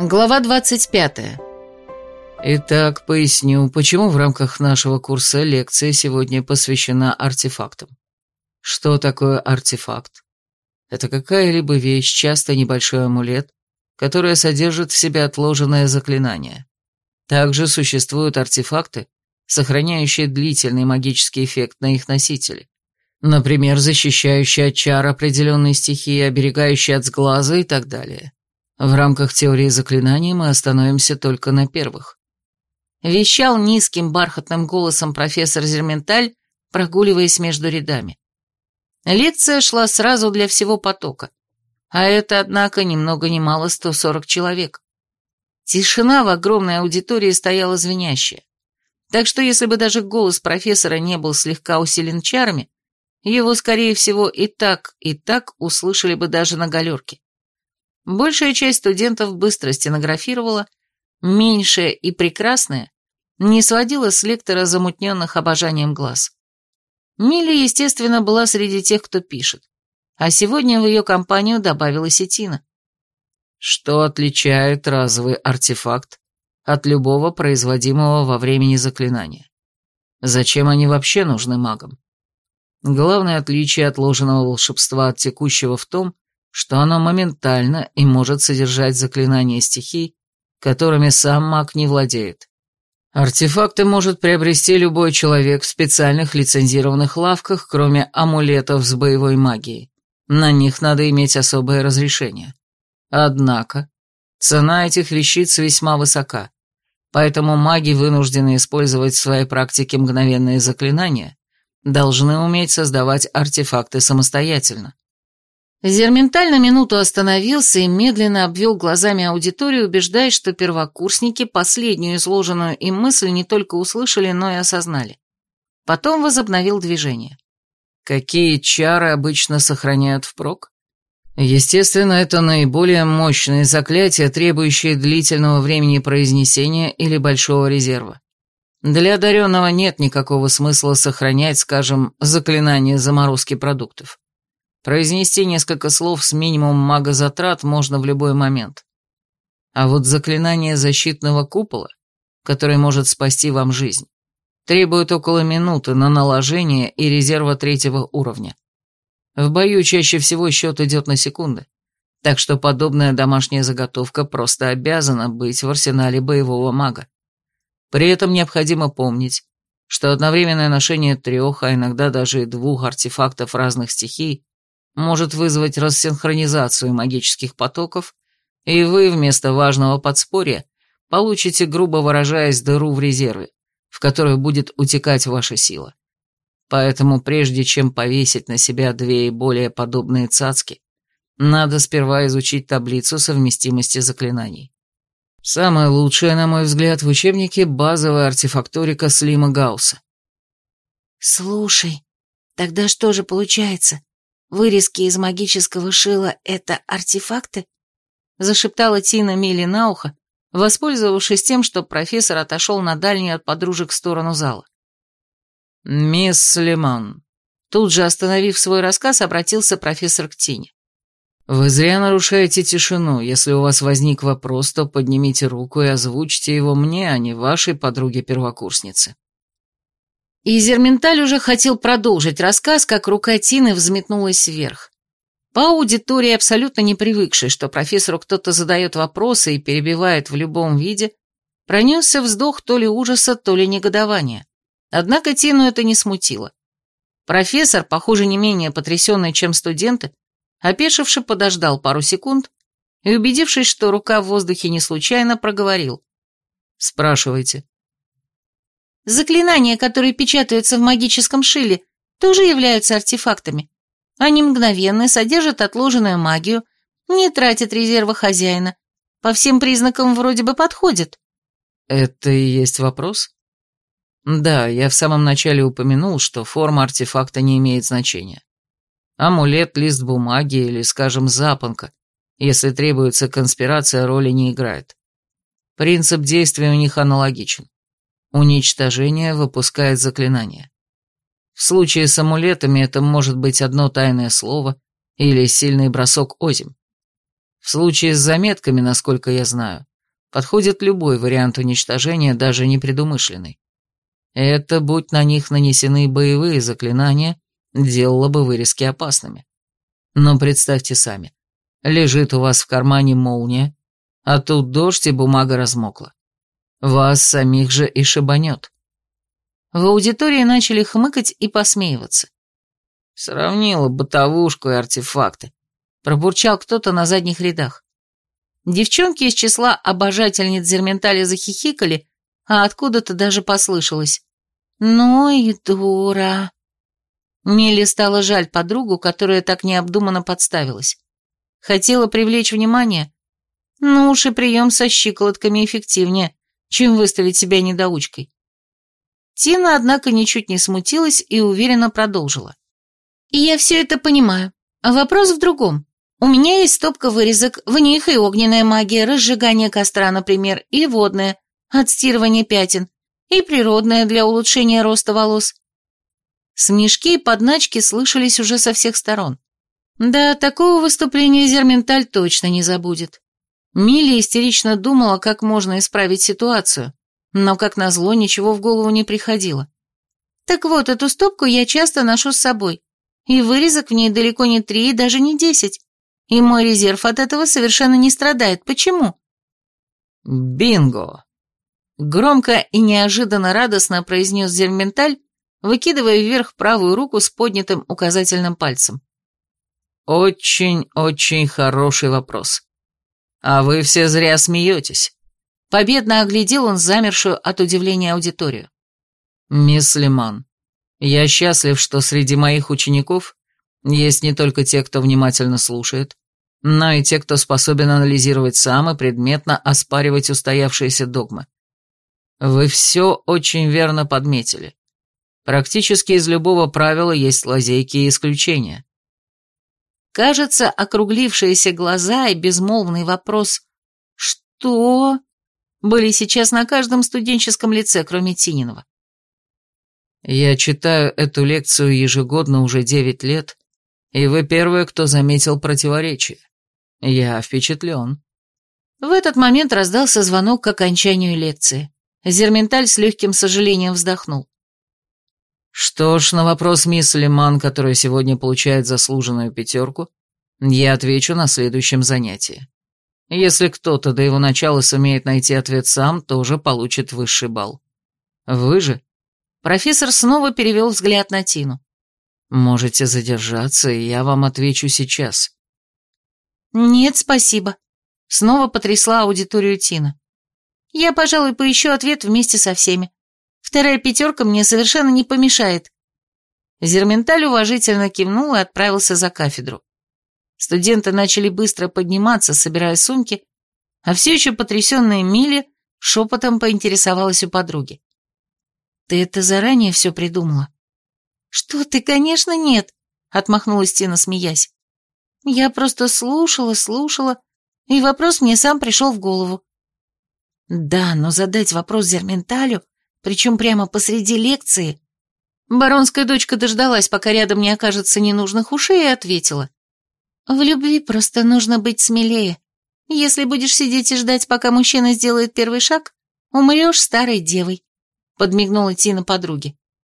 Глава 25. Итак, поясню, почему в рамках нашего курса лекция сегодня посвящена артефактам. Что такое артефакт? Это какая-либо вещь, часто небольшой амулет, которая содержит в себе отложенное заклинание. Также существуют артефакты, сохраняющие длительный магический эффект на их носителе. Например, защищающие от чар определенной стихии, оберегающие от сглаза и так далее. В рамках теории заклинаний мы остановимся только на первых. Вещал низким бархатным голосом профессор Зерменталь, прогуливаясь между рядами. Лекция шла сразу для всего потока. А это, однако, ни много ни мало 140 человек. Тишина в огромной аудитории стояла звенящая. Так что если бы даже голос профессора не был слегка усилен чарами, его, скорее всего, и так, и так услышали бы даже на галерке. Большая часть студентов быстро стенографировала, меньшая и прекрасная не сводила с лектора замутненных обожанием глаз. Милли, естественно, была среди тех, кто пишет, а сегодня в ее компанию добавилась и Тина. Что отличает разовый артефакт от любого производимого во времени заклинания? Зачем они вообще нужны магам? Главное отличие отложенного волшебства от текущего в том, что оно моментально и может содержать заклинания стихий, которыми сам маг не владеет. Артефакты может приобрести любой человек в специальных лицензированных лавках, кроме амулетов с боевой магией. На них надо иметь особое разрешение. Однако, цена этих вещиц весьма высока, поэтому маги, вынуждены использовать в своей практике мгновенные заклинания, должны уметь создавать артефакты самостоятельно. Зерменталь на минуту остановился и медленно обвел глазами аудиторию, убеждаясь, что первокурсники последнюю изложенную им мысль не только услышали, но и осознали. Потом возобновил движение. Какие чары обычно сохраняют впрок? Естественно, это наиболее мощные заклятия, требующие длительного времени произнесения или большого резерва. Для одаренного нет никакого смысла сохранять, скажем, заклинание заморозки продуктов. Произнести несколько слов с минимумом магозатрат можно в любой момент. А вот заклинание защитного купола, которое может спасти вам жизнь, требует около минуты на наложение и резерва третьего уровня. В бою чаще всего счет идет на секунды, так что подобная домашняя заготовка просто обязана быть в арсенале боевого мага. При этом необходимо помнить, что одновременное ношение трех, а иногда даже и двух артефактов разных стихий может вызвать рассинхронизацию магических потоков, и вы вместо важного подспорья получите, грубо выражаясь, дыру в резерве, в которую будет утекать ваша сила. Поэтому прежде чем повесить на себя две и более подобные цацки, надо сперва изучить таблицу совместимости заклинаний. Самое лучшее, на мой взгляд, в учебнике базовая артефакторика Слима Гаусса. «Слушай, тогда что же получается? Вырезки из магического шила — это артефакты? Зашептала Тина Милли на ухо, воспользовавшись тем, что профессор отошел на дальнюю от подружек сторону зала. «Мисс Слиман», тут же остановив свой рассказ, обратился профессор к Тине. «Вы зря нарушаете тишину. Если у вас возник вопрос, то поднимите руку и озвучьте его мне, а не вашей подруге-первокурснице». И Зерменталь уже хотел продолжить рассказ, как рука Тины взметнулась вверх. По аудитории, абсолютно не привыкшей, что профессору кто-то задает вопросы и перебивает в любом виде, пронесся вздох то ли ужаса, то ли негодования. Однако Тину это не смутило. Профессор, похоже, не менее потрясенный, чем студенты, опешивший подождал пару секунд и, убедившись, что рука в воздухе не случайно, проговорил. «Спрашивайте». Заклинания, которые печатаются в магическом шиле, тоже являются артефактами. Они мгновенно содержат отложенную магию, не тратят резерва хозяина. По всем признакам вроде бы подходят. Это и есть вопрос? Да, я в самом начале упомянул, что форма артефакта не имеет значения. Амулет, лист бумаги или, скажем, запонка, если требуется конспирация, роли не играет. Принцип действия у них аналогичен. Уничтожение выпускает заклинание. В случае с амулетами это может быть одно тайное слово или сильный бросок озим. В случае с заметками, насколько я знаю, подходит любой вариант уничтожения, даже непредумышленный. Это, будь на них нанесены боевые заклинания, делало бы вырезки опасными. Но представьте сами, лежит у вас в кармане молния, а тут дождь и бумага размокла. Вас самих же и шибанет. В аудитории начали хмыкать и посмеиваться. Сравнила бытовушку и артефакты. Пробурчал кто-то на задних рядах. Девчонки из числа обожательниц Зерментали захихикали, а откуда-то даже послышалось. «Ну и дура!» Миле стало жаль подругу, которая так необдуманно подставилась. Хотела привлечь внимание? Ну уж и прием со щиколотками эффективнее, чем выставить себя недоучкой. Тина, однако, ничуть не смутилась и уверенно продолжила. «Я все это понимаю. Вопрос в другом. У меня есть стопка вырезок, в них и огненная магия, разжигание костра, например, и водная, отстирывание пятен, и природная для улучшения роста волос. Смешки и подначки слышались уже со всех сторон. Да, такого выступления Зерменталь точно не забудет. Милли истерично думала, как можно исправить ситуацию, но, как назло, ничего в голову не приходило. Так вот, эту стопку я часто ношу с собой, и вырезок в ней далеко не три и даже не десять, и мой резерв от этого совершенно не страдает. Почему? «Бинго!» Громко и неожиданно радостно произнес Зерменталь, выкидывая вверх правую руку с поднятым указательным пальцем. «Очень-очень хороший вопрос. А вы все зря смеетесь». Победно оглядел он замершую от удивления аудиторию. «Мисс Лиман, я счастлив, что среди моих учеников есть не только те, кто внимательно слушает, но и те, кто способен анализировать сам и предметно оспаривать устоявшиеся догмы. Вы все очень верно подметили. Практически из любого правила есть лазейки и исключения. Кажется, округлившиеся глаза и безмолвный вопрос «Что?» были сейчас на каждом студенческом лице, кроме Тининова. Я читаю эту лекцию ежегодно уже девять лет, и вы первые, кто заметил противоречие. Я впечатлен. В этот момент раздался звонок к окончанию лекции. Зерменталь с легким сожалением вздохнул. Что ж, на вопрос мисс Лиман, которая сегодня получает заслуженную пятерку, я отвечу на следующем занятии. Если кто-то до его начала сумеет найти ответ сам, тоже получит высший балл. Вы же? Профессор снова перевел взгляд на Тину. Можете задержаться, и я вам отвечу сейчас. Нет, спасибо. Снова потрясла аудиторию Тина. Я, пожалуй, поищу ответ вместе со всеми. Вторая пятерка мне совершенно не помешает». Зерменталь уважительно кивнул и отправился за кафедру. Студенты начали быстро подниматься, собирая сумки, а все еще потрясенная Милли шепотом поинтересовалась у подруги. «Ты это заранее все придумала?» «Что ты, конечно, нет», — отмахнулась Тина, смеясь. «Я просто слушала, слушала, и вопрос мне сам пришел в голову. Да, но задать вопрос Зерменталю, причем прямо посреди лекции... Баронская дочка дождалась, пока рядом не окажется ненужных ушей, и ответила. В любви просто нужно быть смелее. Если будешь сидеть и ждать, пока мужчина сделает первый шаг, умрешь старой девой. Подмигнула Тина подруге.